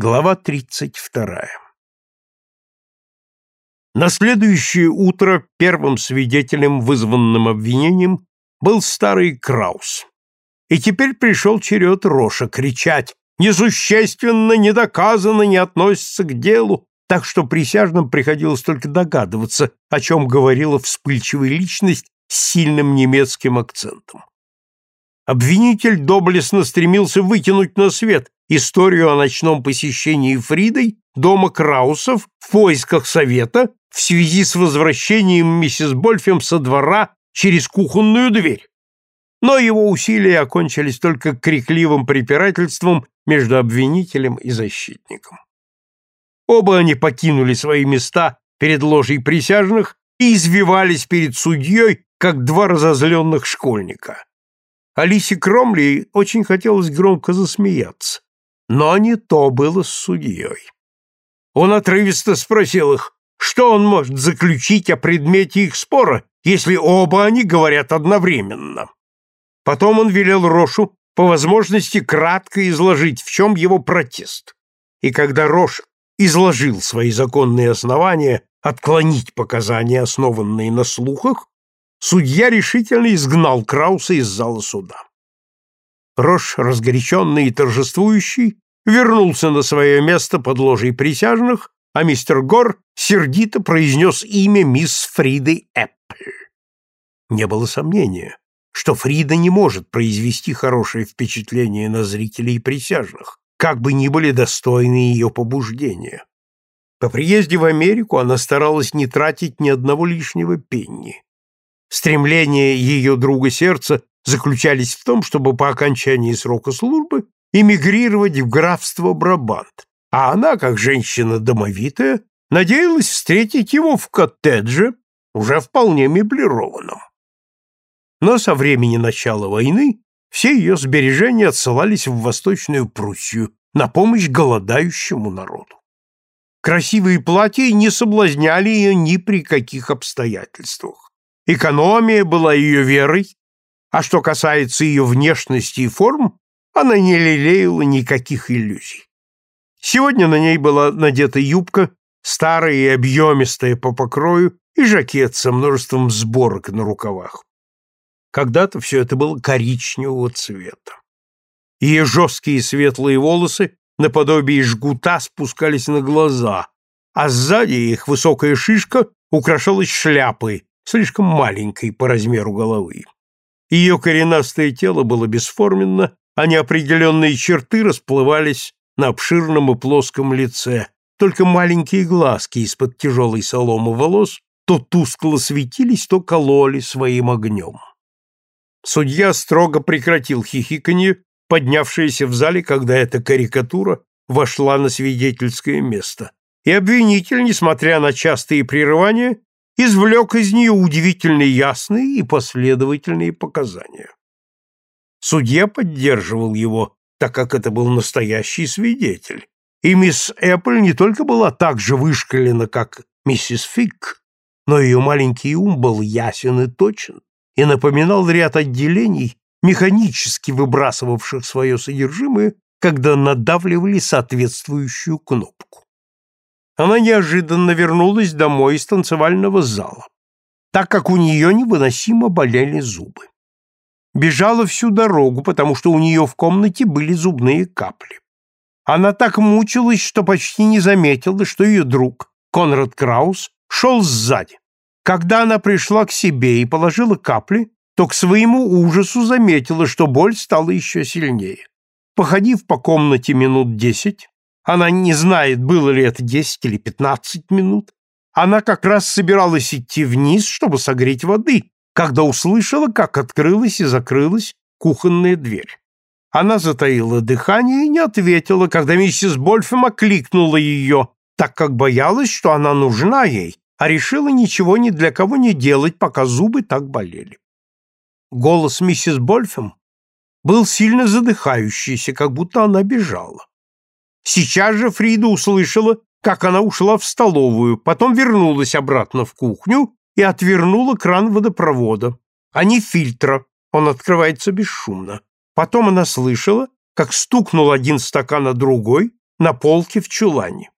Глава 32. На следующее утро первым свидетелем, вызванным обвинением, был старый Краус. И теперь пришел черед Роша кричать «Несущественно, недоказанно, не относится к делу», так что присяжным приходилось только догадываться, о чем говорила вспыльчивая личность с сильным немецким акцентом. Обвинитель доблестно стремился вытянуть на свет историю о ночном посещении Фридой дома Краусов в поисках совета в связи с возвращением миссис Больфем со двора через кухонную дверь. Но его усилия окончились только крикливым препирательством между обвинителем и защитником. Оба они покинули свои места перед ложей присяжных и извивались перед судьей, как два разозленных школьника. Алисе Кромли очень хотелось громко засмеяться, но не то было с судьей. Он отрывисто спросил их, что он может заключить о предмете их спора, если оба они говорят одновременно. Потом он велел Рошу по возможности кратко изложить, в чем его протест. И когда Рош изложил свои законные основания отклонить показания, основанные на слухах, судья решительно изгнал Крауса из зала суда. Рош, разгоряченный и торжествующий, вернулся на свое место под ложей присяжных, а мистер Гор сердито произнес имя мисс Фриды Эппл. Не было сомнения, что Фрида не может произвести хорошее впечатление на зрителей и присяжных, как бы ни были достойны ее побуждения. По приезде в Америку она старалась не тратить ни одного лишнего пенни. Стремления ее друга сердца заключались в том, чтобы по окончании срока службы эмигрировать в графство Брабант, а она, как женщина домовитая, надеялась встретить его в коттедже, уже вполне меблированном. Но со времени начала войны все ее сбережения отсылались в Восточную Пруссию на помощь голодающему народу. Красивые платья не соблазняли ее ни при каких обстоятельствах. Экономия была ее верой, а что касается ее внешности и форм, она не лелеяла никаких иллюзий. Сегодня на ней была надета юбка, старая и объемистая по покрою, и жакет со множеством сборок на рукавах. Когда-то все это было коричневого цвета. Ее жесткие светлые волосы наподобие жгута спускались на глаза, а сзади их высокая шишка украшалась шляпой, слишком маленькой по размеру головы. Ее коренастое тело было бесформенно, а неопределенные черты расплывались на обширном и плоском лице, только маленькие глазки из-под тяжелой соломы волос то тускло светились, то кололи своим огнем. Судья строго прекратил хихиканье, поднявшееся в зале, когда эта карикатура вошла на свидетельское место, и обвинитель, несмотря на частые прерывания, извлек из нее удивительно ясные и последовательные показания. Судья поддерживал его, так как это был настоящий свидетель, и мисс Эппл не только была так же вышкалена, как миссис Фиг, но ее маленький ум был ясен и точен и напоминал ряд отделений, механически выбрасывавших свое содержимое, когда надавливали соответствующую кнопку она неожиданно вернулась домой из танцевального зала, так как у нее невыносимо болели зубы. Бежала всю дорогу, потому что у нее в комнате были зубные капли. Она так мучилась, что почти не заметила, что ее друг, Конрад Краус, шел сзади. Когда она пришла к себе и положила капли, то к своему ужасу заметила, что боль стала еще сильнее. Походив по комнате минут десять, она не знает, было ли это десять или пятнадцать минут. Она как раз собиралась идти вниз, чтобы согреть воды, когда услышала, как открылась и закрылась кухонная дверь. Она затаила дыхание и не ответила, когда миссис Больфем окликнула ее, так как боялась, что она нужна ей, а решила ничего ни для кого не делать, пока зубы так болели. Голос миссис Больфем был сильно задыхающийся, как будто она бежала. Сейчас же Фрида услышала, как она ушла в столовую, потом вернулась обратно в кухню и отвернула кран водопровода, а не фильтра, он открывается бесшумно. Потом она слышала, как стукнул один стакан на другой, на полке в чулане.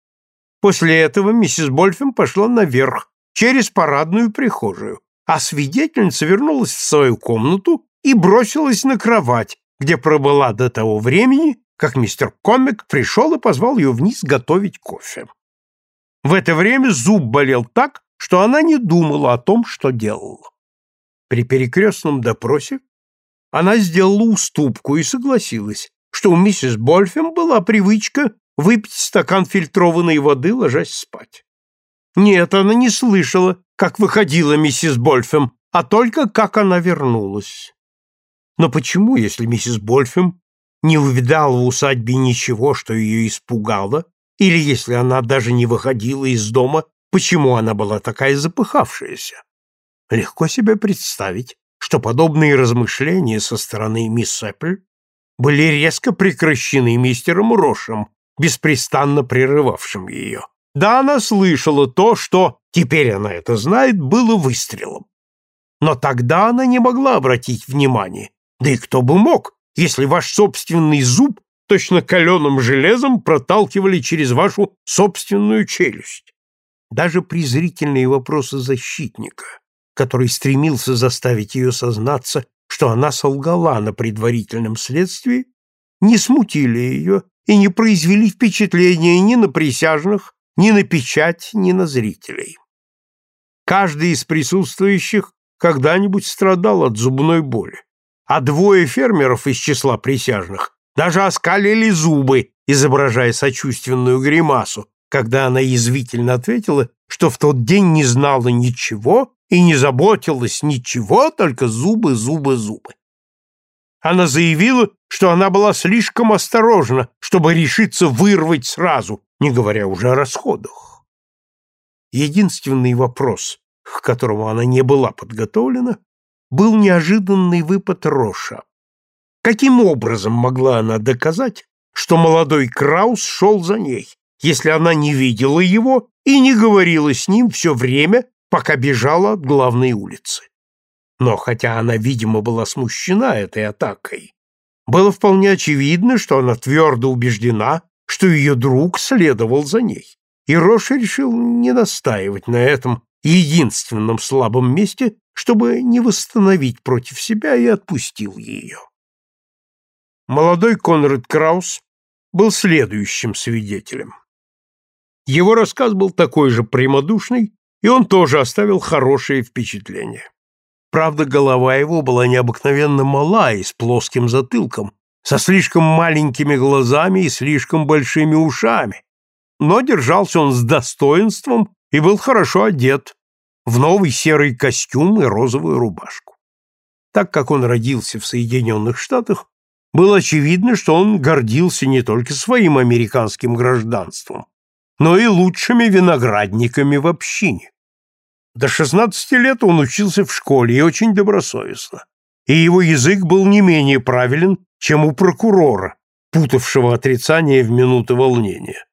После этого миссис Больфем пошла наверх, через парадную прихожую, а свидетельница вернулась в свою комнату и бросилась на кровать, где пробыла до того времени, как мистер Комик пришел и позвал ее вниз готовить кофе. В это время зуб болел так, что она не думала о том, что делала. При перекрестном допросе она сделала уступку и согласилась, что у миссис Больфем была привычка выпить стакан фильтрованной воды, ложась спать. Нет, она не слышала, как выходила миссис Больфем, а только как она вернулась. Но почему, если миссис Больфем не увидала в усадьбе ничего, что ее испугало, или если она даже не выходила из дома, почему она была такая запыхавшаяся? Легко себе представить, что подобные размышления со стороны мисс Эппль были резко прекращены мистером Рошем, беспрестанно прерывавшим ее. Да, она слышала то, что, теперь она это знает, было выстрелом. Но тогда она не могла обратить внимание. Да и кто бы мог, если ваш собственный зуб точно каленым железом проталкивали через вашу собственную челюсть. Даже презрительные вопросы защитника, который стремился заставить ее сознаться, что она солгала на предварительном следствии, не смутили ее и не произвели впечатления ни на присяжных, ни на печать, ни на зрителей. Каждый из присутствующих когда-нибудь страдал от зубной боли, а двое фермеров из числа присяжных даже оскалили зубы, изображая сочувственную гримасу, когда она язвительно ответила, что в тот день не знала ничего и не заботилась ничего, только зубы, зубы, зубы. Она заявила, что она была слишком осторожна, чтобы решиться вырвать сразу, не говоря уже о расходах. Единственный вопрос, к которому она не была подготовлена, был неожиданный выпад Роша. Каким образом могла она доказать, что молодой Краус шел за ней, если она не видела его и не говорила с ним все время, пока бежала от главной улицы? Но хотя она, видимо, была смущена этой атакой, было вполне очевидно, что она твердо убеждена, что ее друг следовал за ней. И Роша решил не настаивать на этом единственном слабом месте, чтобы не восстановить против себя и отпустил ее. Молодой Конрад Краус был следующим свидетелем. Его рассказ был такой же прямодушный, и он тоже оставил хорошее впечатление. Правда, голова его была необыкновенно мала и с плоским затылком, со слишком маленькими глазами и слишком большими ушами, но держался он с достоинством и был хорошо одет в новый серый костюм и розовую рубашку. Так как он родился в Соединенных Штатах, было очевидно, что он гордился не только своим американским гражданством, но и лучшими виноградниками в общине. До 16 лет он учился в школе и очень добросовестно, и его язык был не менее правилен, чем у прокурора, путавшего отрицание в минуты волнения.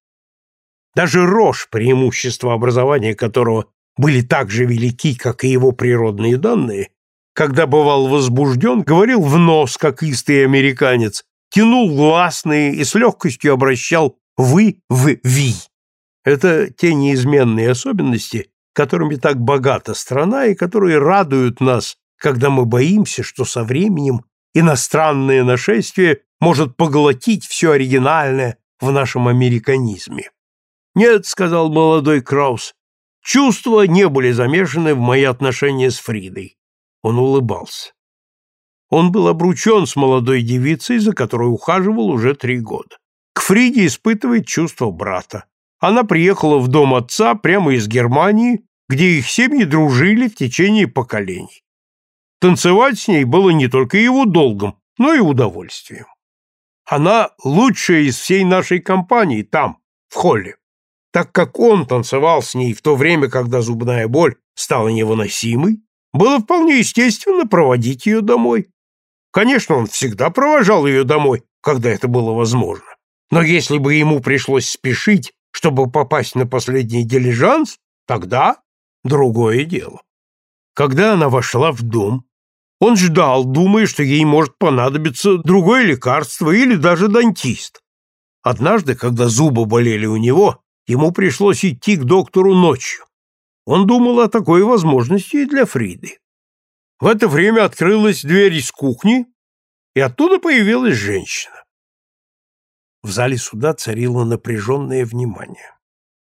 Даже рожь, преимущества образования которого были так же велики, как и его природные данные, когда бывал возбужден, говорил в нос, как истый американец, тянул гласные и с легкостью обращал «вы» в «ви». Это те неизменные особенности, которыми так богата страна и которые радуют нас, когда мы боимся, что со временем иностранное нашествие может поглотить все оригинальное в нашем американизме. «Нет», — сказал молодой Краус, — «чувства не были замешаны в мои отношения с Фридой». Он улыбался. Он был обручен с молодой девицей, за которой ухаживал уже три года. К Фриде испытывает чувство брата. Она приехала в дом отца прямо из Германии где их семьи дружили в течение поколений. Танцевать с ней было не только его долгом, но и удовольствием. Она лучшая из всей нашей компании там, в холле, так как он танцевал с ней в то время, когда зубная боль стала невыносимой, было вполне естественно проводить ее домой. Конечно, он всегда провожал ее домой, когда это было возможно. Но если бы ему пришлось спешить, чтобы попасть на последний дилижанс, тогда другое дело. Когда она вошла в дом, он ждал, думая, что ей может понадобиться другое лекарство или даже дантист. Однажды, когда зубы болели у него, ему пришлось идти к доктору ночью. Он думал о такой возможности и для Фриды. В это время открылась дверь из кухни, и оттуда появилась женщина. В зале суда царило напряженное внимание.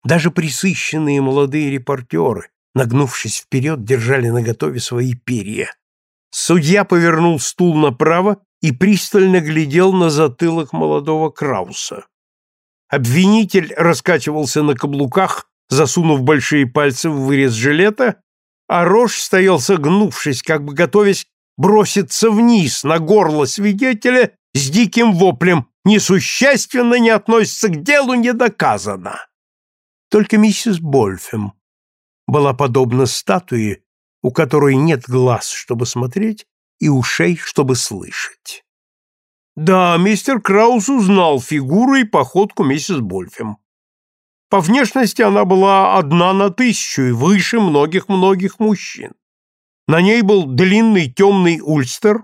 Даже присыщенные молодые репортеры, нагнувшись вперед, держали наготове свои перья. Судья повернул стул направо и пристально глядел на затылок молодого Крауса. Обвинитель раскачивался на каблуках, засунув большие пальцы в вырез жилета, а Рош стоял согнувшись, как бы готовясь броситься вниз на горло свидетеля с диким воплем «Несущественно не относится к делу, не доказано». Только миссис Больфем была подобна статуе, у которой нет глаз, чтобы смотреть, и ушей, чтобы слышать. Да, мистер Краус узнал фигуру и походку миссис Больфем. По внешности она была одна на тысячу и выше многих-многих мужчин. На ней был длинный темный ульстер,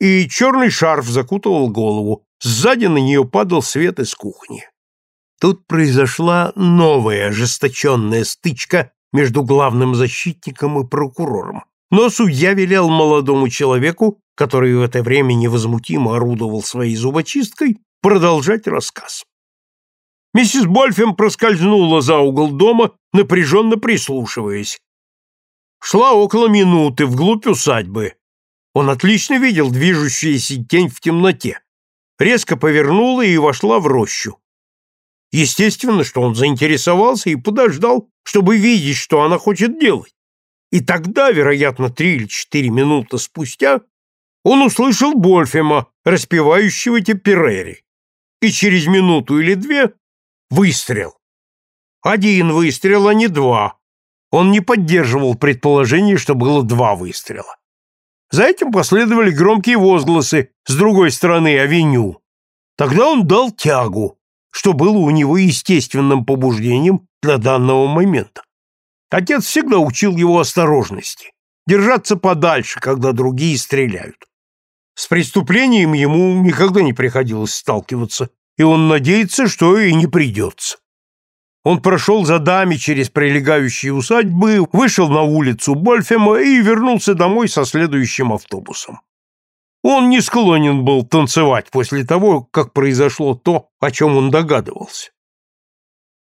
и черный шарф закутывал голову. Сзади на нее падал свет из кухни. Тут произошла новая ожесточенная стычка между главным защитником и прокурором. Но судья велел молодому человеку, который в это время невозмутимо орудовал своей зубочисткой, продолжать рассказ. Миссис Больфем проскользнула за угол дома, напряженно прислушиваясь. Шла около минуты вглубь усадьбы. Он отлично видел движущуюся тень в темноте. Резко повернула и вошла в рощу. Естественно, что он заинтересовался и подождал, чтобы видеть, что она хочет делать. И тогда, вероятно, три или четыре минуты спустя, он услышал Больфема, распевающего Теперери. И через минуту или две выстрел. Один выстрел, а не два. Он не поддерживал предположение, что было два выстрела. За этим последовали громкие возгласы с другой стороны авеню. Тогда он дал тягу, что было у него естественным побуждением для данного момента. Отец всегда учил его осторожности, держаться подальше, когда другие стреляют. С преступлением ему никогда не приходилось сталкиваться, и он надеется, что и не придется. Он прошел за дами через прилегающие усадьбы, вышел на улицу Больфема и вернулся домой со следующим автобусом. Он не склонен был танцевать после того, как произошло то, о чем он догадывался.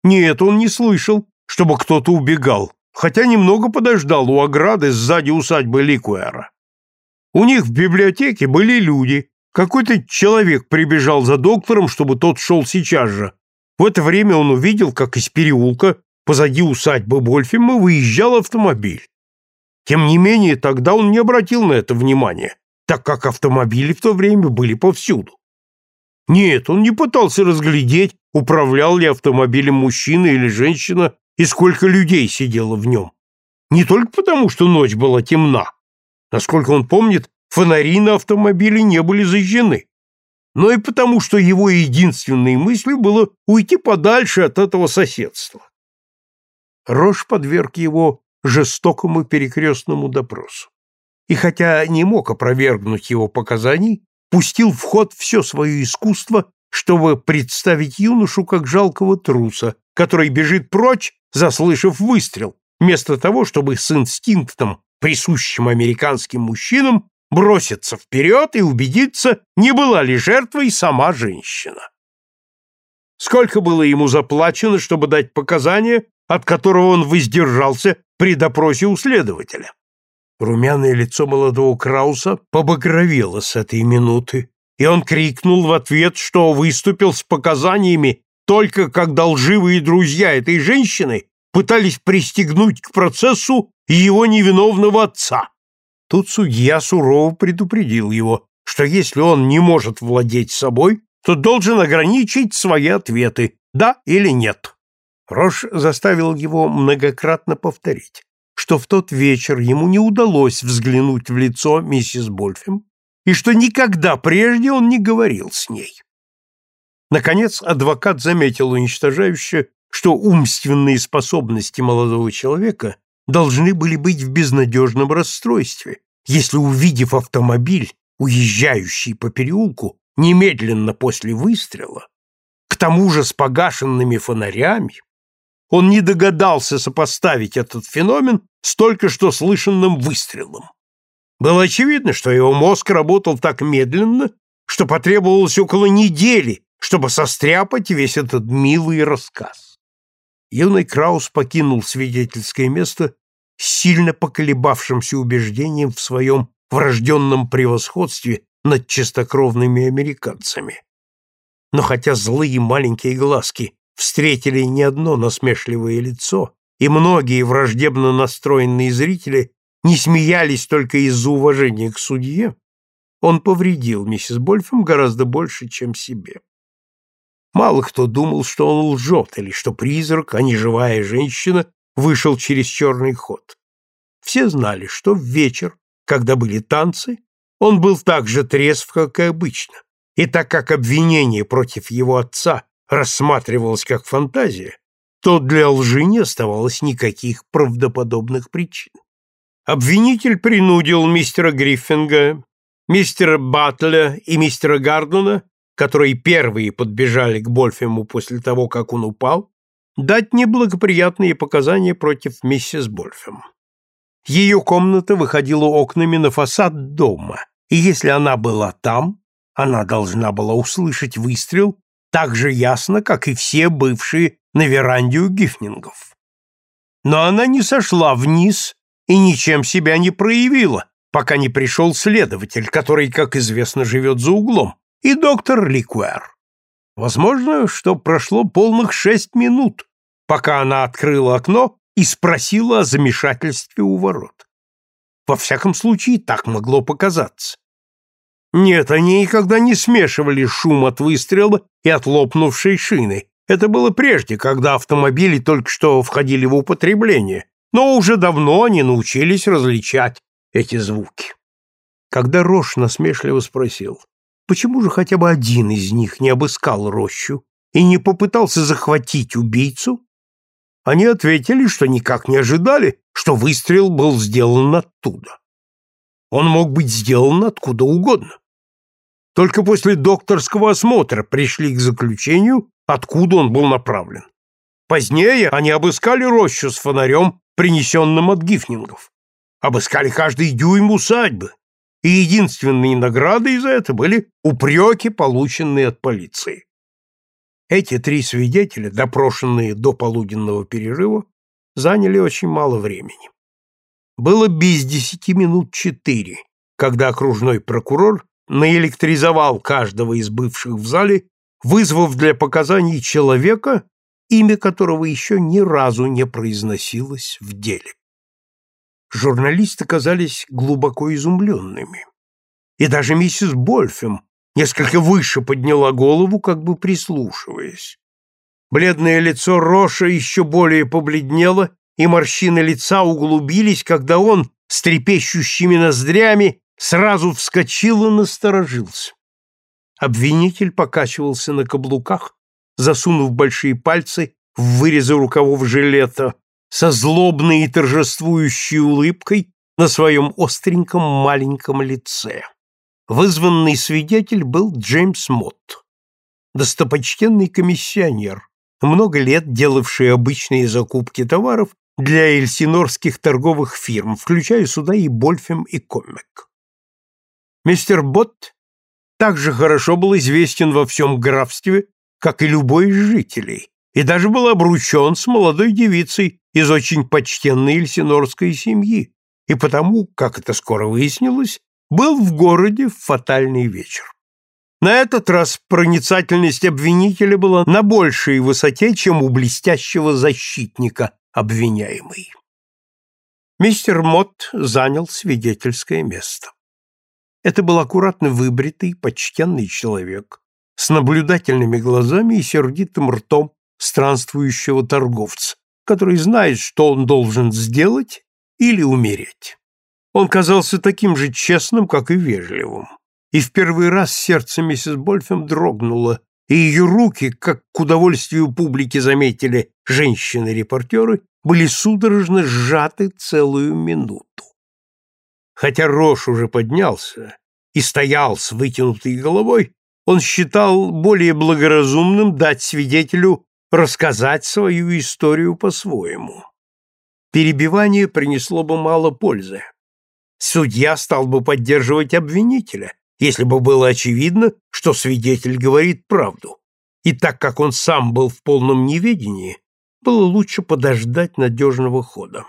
Нет, он не слышал, чтобы кто-то убегал, хотя немного подождал у ограды сзади усадьбы Ликуэра. У них в библиотеке были люди. Какой-то человек прибежал за доктором, чтобы тот шел сейчас же. В это время он увидел, как из переулка позади усадьбы Больфима выезжал автомобиль. Тем не менее, тогда он не обратил на это внимания так как автомобили в то время были повсюду. Нет, он не пытался разглядеть, управлял ли автомобилем мужчина или женщина и сколько людей сидело в нем. Не только потому, что ночь была темна. Насколько он помнит, фонари на автомобиле не были зажжены. Но и потому, что его единственной мыслью было уйти подальше от этого соседства. Рош подверг его жестокому перекрестному допросу и хотя не мог опровергнуть его показаний, пустил в ход все свое искусство, чтобы представить юношу как жалкого труса, который бежит прочь, заслышав выстрел, вместо того, чтобы с инстинктом, присущим американским мужчинам, броситься вперед и убедиться, не была ли жертвой сама женщина. Сколько было ему заплачено, чтобы дать показания, от которого он воздержался при допросе у следователя? Румяное лицо молодого Крауса побагровело с этой минуты, и он крикнул в ответ, что выступил с показаниями только когда лживые друзья этой женщины пытались пристегнуть к процессу его невиновного отца. Тут судья сурово предупредил его, что если он не может владеть собой, то должен ограничить свои ответы «да» или «нет». Рош заставил его многократно повторить что в тот вечер ему не удалось взглянуть в лицо миссис Больфем и что никогда прежде он не говорил с ней. Наконец адвокат заметил уничтожающе, что умственные способности молодого человека должны были быть в безнадежном расстройстве, если, увидев автомобиль, уезжающий по переулку, немедленно после выстрела, к тому же с погашенными фонарями, он не догадался сопоставить этот феномен с только что слышанным выстрелом. Было очевидно, что его мозг работал так медленно, что потребовалось около недели, чтобы состряпать весь этот милый рассказ. Юный Краус покинул свидетельское место с сильно поколебавшимся убеждением в своем врожденном превосходстве над чистокровными американцами. Но хотя злые маленькие глазки встретили не одно насмешливое лицо, и многие враждебно настроенные зрители не смеялись только из-за уважения к судье, он повредил миссис Больфем гораздо больше, чем себе. Мало кто думал, что он лжет, или что призрак, а не живая женщина, вышел через черный ход. Все знали, что в вечер, когда были танцы, он был так же трезв, как и обычно, и так как обвинение против его отца рассматривалось как фантазия, то для лжи не оставалось никаких правдоподобных причин. Обвинитель принудил мистера Гриффинга, мистера Батля и мистера Гардена, которые первые подбежали к Больфему после того, как он упал, дать неблагоприятные показания против миссис Больфем. Ее комната выходила окнами на фасад дома, и если она была там, она должна была услышать выстрел так же ясно, как и все бывшие на веранде у Гифнингов. Но она не сошла вниз и ничем себя не проявила, пока не пришел следователь, который, как известно, живет за углом, и доктор Ликуэр. Возможно, что прошло полных шесть минут, пока она открыла окно и спросила о замешательстве у ворот. Во всяком случае, так могло показаться. Нет, они никогда не смешивали шум от выстрела и от лопнувшей шины. Это было прежде, когда автомобили только что входили в употребление, но уже давно они научились различать эти звуки. Когда Рош насмешливо спросил, почему же хотя бы один из них не обыскал рощу и не попытался захватить убийцу, они ответили, что никак не ожидали, что выстрел был сделан оттуда. Он мог быть сделан откуда угодно. Только после докторского осмотра пришли к заключению, откуда он был направлен. Позднее они обыскали рощу с фонарем, принесенным от гифнингов. Обыскали каждый дюйм усадьбы, и единственные награды за это были упреки, полученные от полиции. Эти три свидетеля, допрошенные до полуденного перерыва, заняли очень мало времени. Было без десяти минут четыре, когда окружной прокурор наэлектризовал каждого из бывших в зале, вызвав для показаний человека, имя которого еще ни разу не произносилось в деле. Журналисты казались глубоко изумленными. И даже миссис Больфем несколько выше подняла голову, как бы прислушиваясь. Бледное лицо Роша еще более побледнело, и морщины лица углубились, когда он с трепещущими ноздрями сразу вскочил и насторожился. Обвинитель покачивался на каблуках, засунув большие пальцы в вырезы рукавов жилета, со злобной и торжествующей улыбкой на своем остреньком маленьком лице. Вызванный свидетель был Джеймс Мотт, достопочтенный комиссионер, много лет делавший обычные закупки товаров для эльсинорских торговых фирм, включая сюда и Больфем и Комек. Мистер Бот также хорошо был известен во всем графстве, как и любой из жителей, и даже был обручен с молодой девицей из очень почтенной эльсинорской семьи, и потому, как это скоро выяснилось, был в городе в фатальный вечер. На этот раз проницательность обвинителя была на большей высоте, чем у блестящего защитника обвиняемой. Мистер Мот занял свидетельское место. Это был аккуратно выбритый, почтенный человек с наблюдательными глазами и сердитым ртом странствующего торговца, который знает, что он должен сделать или умереть. Он казался таким же честным, как и вежливым. И в первый раз сердце миссис Больфем дрогнуло, и ее руки, как к удовольствию публики заметили женщины-репортеры, были судорожно сжаты целую минуту. Хотя Рош уже поднялся и стоял с вытянутой головой, он считал более благоразумным дать свидетелю рассказать свою историю по-своему. Перебивание принесло бы мало пользы. Судья стал бы поддерживать обвинителя, если бы было очевидно, что свидетель говорит правду. И так как он сам был в полном неведении, было лучше подождать надежного хода.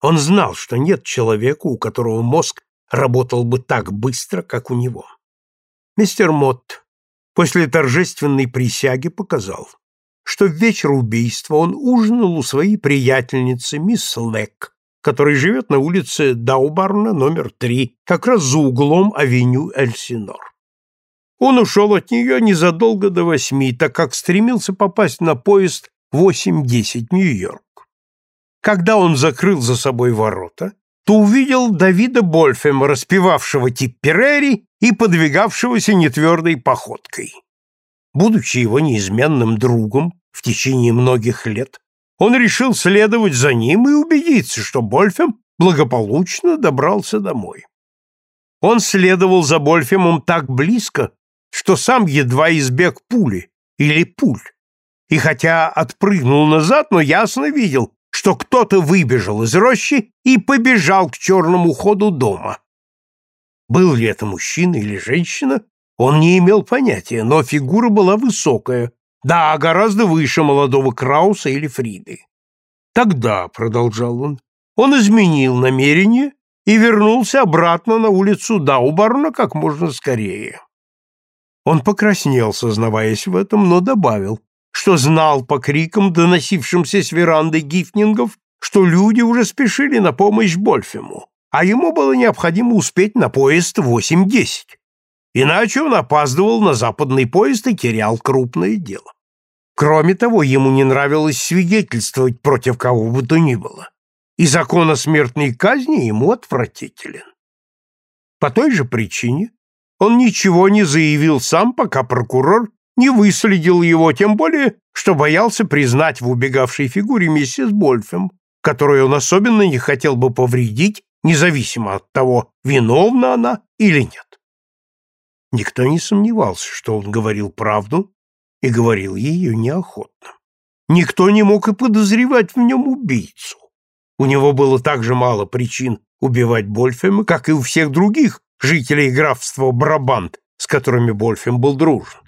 Он знал, что нет человека, у которого мозг работал бы так быстро, как у него. Мистер Мотт после торжественной присяги показал, что в вечер убийства он ужинал у своей приятельницы, мисс Лэк, которая живет на улице Даубарна, номер три, как раз за углом авеню Эльсинор. Он ушел от нее незадолго до восьми, так как стремился попасть на поезд 8.10 Нью-Йорк. Когда он закрыл за собой ворота, то увидел Давида Больфема, распевавшего Типперери и подвигавшегося нетвердой походкой. Будучи его неизменным другом в течение многих лет, он решил следовать за ним и убедиться, что Больфем благополучно добрался домой. Он следовал за Больфемом так близко, что сам едва избег пули или пуль. И хотя отпрыгнул назад, но ясно видел, что кто-то выбежал из рощи и побежал к черному ходу дома. Был ли это мужчина или женщина, он не имел понятия, но фигура была высокая, да, гораздо выше молодого Крауса или Фриды. Тогда, — продолжал он, — он изменил намерение и вернулся обратно на улицу Даубарна как можно скорее. Он покраснел, сознаваясь в этом, но добавил, что знал по крикам, доносившимся с веранды гифнингов, что люди уже спешили на помощь Больфему, а ему было необходимо успеть на поезд 8.10. Иначе он опаздывал на западный поезд и терял крупное дело. Кроме того, ему не нравилось свидетельствовать против кого бы то ни было, и закон о смертной казни ему отвратителен. По той же причине он ничего не заявил сам, пока прокурор не выследил его, тем более, что боялся признать в убегавшей фигуре миссис Больфем, которую он особенно не хотел бы повредить, независимо от того, виновна она или нет. Никто не сомневался, что он говорил правду и говорил ее неохотно. Никто не мог и подозревать в нем убийцу. У него было так же мало причин убивать Больфема, как и у всех других жителей графства Брабант, с которыми Больфем был дружен.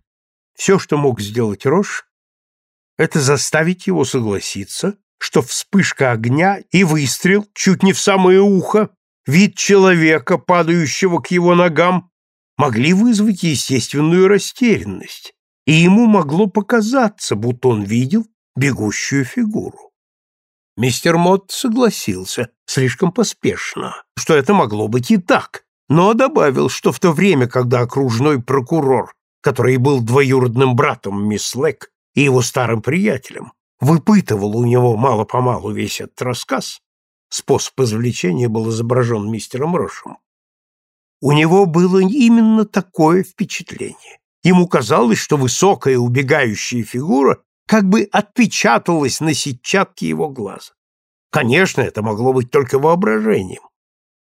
Все, что мог сделать Рош, это заставить его согласиться, что вспышка огня и выстрел чуть не в самое ухо, вид человека, падающего к его ногам, могли вызвать естественную растерянность, и ему могло показаться, будто он видел бегущую фигуру. Мистер Мот согласился, слишком поспешно, что это могло быть и так, но добавил, что в то время, когда окружной прокурор, который был двоюродным братом мисс Лэк и его старым приятелем, выпытывал у него мало-помалу весь этот рассказ, способ извлечения был изображен мистером Рошем, у него было именно такое впечатление. Ему казалось, что высокая убегающая фигура как бы отпечаталась на сетчатке его глаза. Конечно, это могло быть только воображением.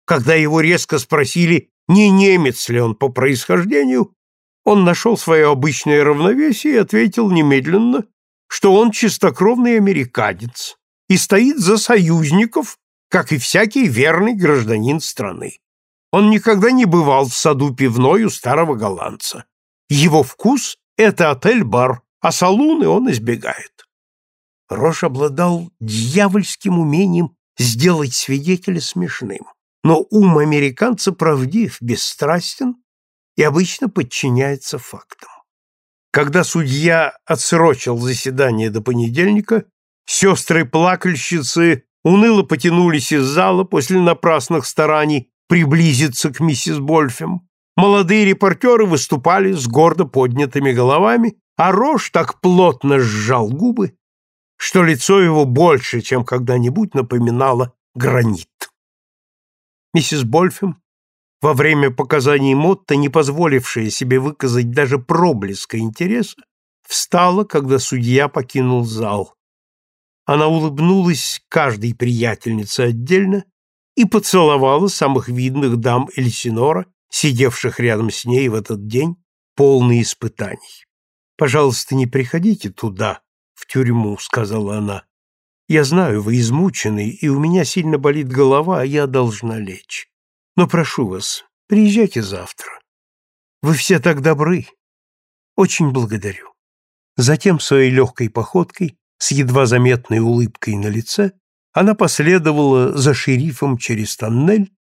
Когда его резко спросили, не немец ли он по происхождению, он нашел свое обычное равновесие и ответил немедленно, что он чистокровный американец и стоит за союзников, как и всякий верный гражданин страны. Он никогда не бывал в саду пивной у старого голландца. Его вкус — это отель-бар, а салуны он избегает. Рош обладал дьявольским умением сделать свидетеля смешным, но ум американца правдив, бесстрастен и обычно подчиняется фактам. Когда судья отсрочил заседание до понедельника, сестры-плакальщицы уныло потянулись из зала после напрасных стараний приблизиться к миссис Больфем. Молодые репортеры выступали с гордо поднятыми головами, а Рош так плотно сжал губы, что лицо его больше, чем когда-нибудь напоминало гранит. Миссис Больфем, во время показаний Мотта, не позволившая себе выказать даже проблеска интереса, встала, когда судья покинул зал. Она улыбнулась каждой приятельнице отдельно и поцеловала самых видных дам Эльсинора, сидевших рядом с ней в этот день, полный испытаний. «Пожалуйста, не приходите туда, в тюрьму», — сказала она. «Я знаю, вы измучены, и у меня сильно болит голова, а я должна лечь. Но прошу вас, приезжайте завтра. Вы все так добры. Очень благодарю». Затем своей легкой походкой, с едва заметной улыбкой на лице, она последовала за шерифом через тоннель,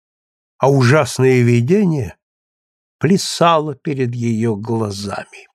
а ужасное видение плясало перед ее глазами.